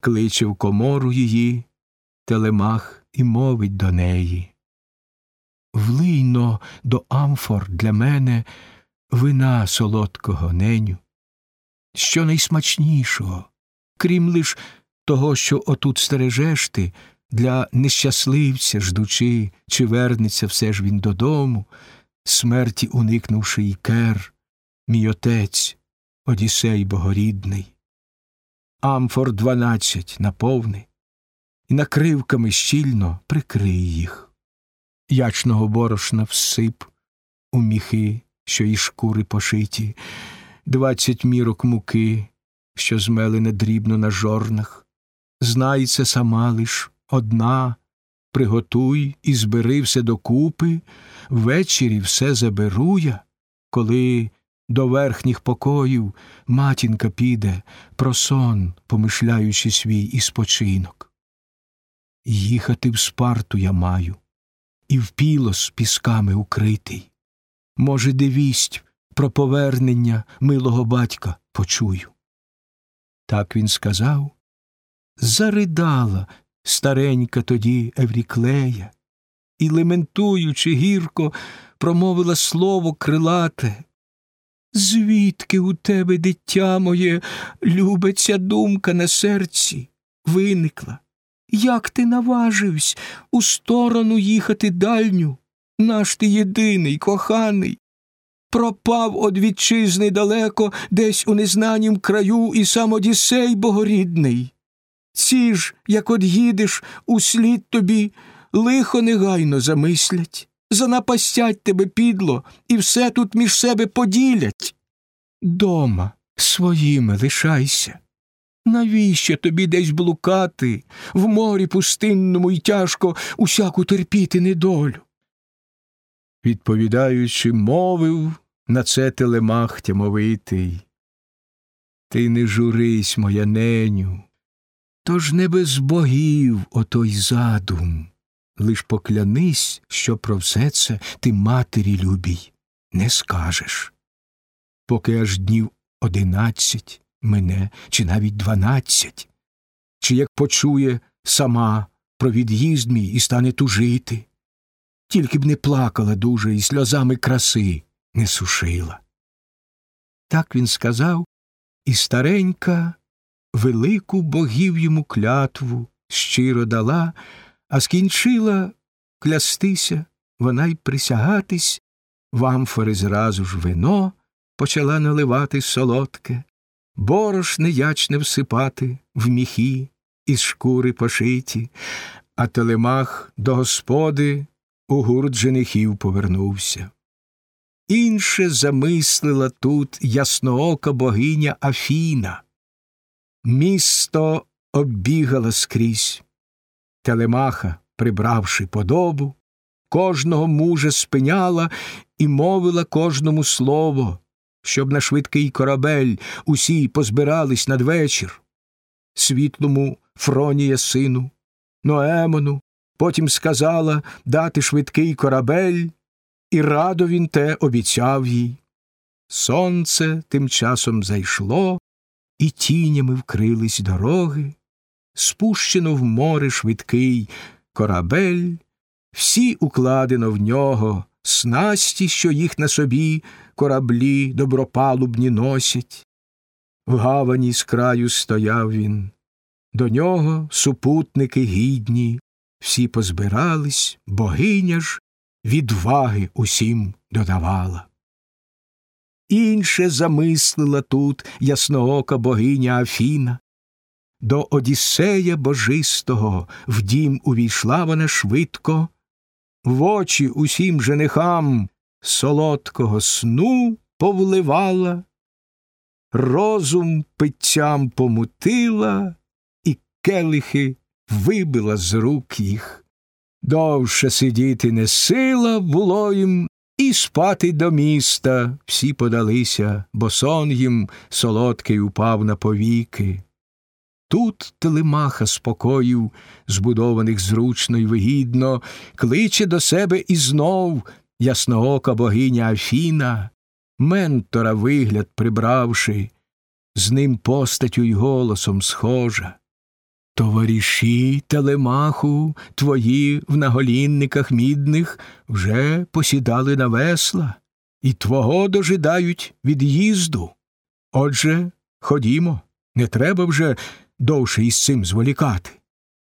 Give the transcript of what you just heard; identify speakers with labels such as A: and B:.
A: кличе в комору її, телемах і мовить до неї. Влийно до амфор для мене вина солодкого неню, що найсмачнішого, крім лиш того, що отут стережеш ти, для нещасливця, ждучи, чи вернеться все ж він додому, смерті уникнувши й кер, мій отець, Одісей богорідний. Амфор дванадцять наповни, і накривками щільно прикрий їх. Ячного борошна всип у міхи, що і шкури пошиті, двадцять мірок муки, що змелене дрібно на жорнах. Знай це сама лиш одна, приготуй і збери все докупи, ввечері все заберу я, коли до верхніх покоїв матінка піде про сон, помишляючи свій і спочинок. Їхати в спарту я маю, і в пілос пісками укритий. Може, де вість про повернення милого батька почую. Так він сказав. Заридала старенька тоді Евріклея, і, лементуючи гірко, промовила слово крилате. Звідки у тебе, дитя моє, любиться думка на серці, виникла? Як ти наважився у сторону їхати дальню? Наш ти єдиний, коханий, пропав од вітчизни далеко, десь у незнанім краю і сам Одіссей богорідний. Ці ж, як од'їдеш, услід тобі лихо негайно замислять, занапастять тебе підло і все тут між себе поділять. Дома своїми лишайся. Навіщо тобі десь блукати, в морі пустинному й тяжко усяку терпіти недолю? Відповідаючи, мовив на це телемах тямовитий. Ти не журись, моя неню, тож не без богів отой задум. Лиш поклянись, що про все це ти матері любій не скажеш. Поки аж днів одинадцять мене, чи навіть дванадцять, чи як почує сама про від'їзд мій і стане тужити, тільки б не плакала дуже і сльозами краси не сушила. Так він сказав, і старенька велику богів йому клятву щиро дала, а скінчила клястися, вона й присягатись, в амфори зразу ж вино почала наливати солодке, борошне ячне всипати в міхи із шкури пошиті, а телемах до господи у гурт женихів повернувся. Інше замислила тут ясноока богиня Афіна. Місто оббігала скрізь. Телемаха, прибравши подобу, кожного мужа спиняла і мовила кожному слово, щоб на швидкий корабель усі позбирались надвечір. Світлому Фронія сину, Ноемону, потім сказала дати швидкий корабель, і радо він те обіцяв їй. Сонце тим часом зайшло, і тінями вкрились дороги, спущено в море швидкий корабель, всі укладено в нього снасті, що їх на собі кораблі добропалубні носять. В гавані з краю стояв він. До нього супутники гідні, всі позбирались, богиня ж відваги усім додавала. Інше замислила тут ясноока богиня Афіна. До Одіссея божистого в дім увійшла вона швидко, в очі усім женихам солодкого сну повливала, розум питтям помутила і келихи вибила з рук їх. Довше сидіти не сила було їм, і спати до міста всі подалися, бо сон їм солодкий упав на повіки. Тут телемаха спокоїв, збудованих зручно й вигідно, кличе до себе і знов ясноока богиня Афіна, ментора вигляд прибравши, з ним постаттю й голосом схожа. Товариші телемаху, твої в наголінниках мідних вже посідали на весла і твого дожидають від'їзду. Отже, ходімо, не треба вже довше із цим зволікати.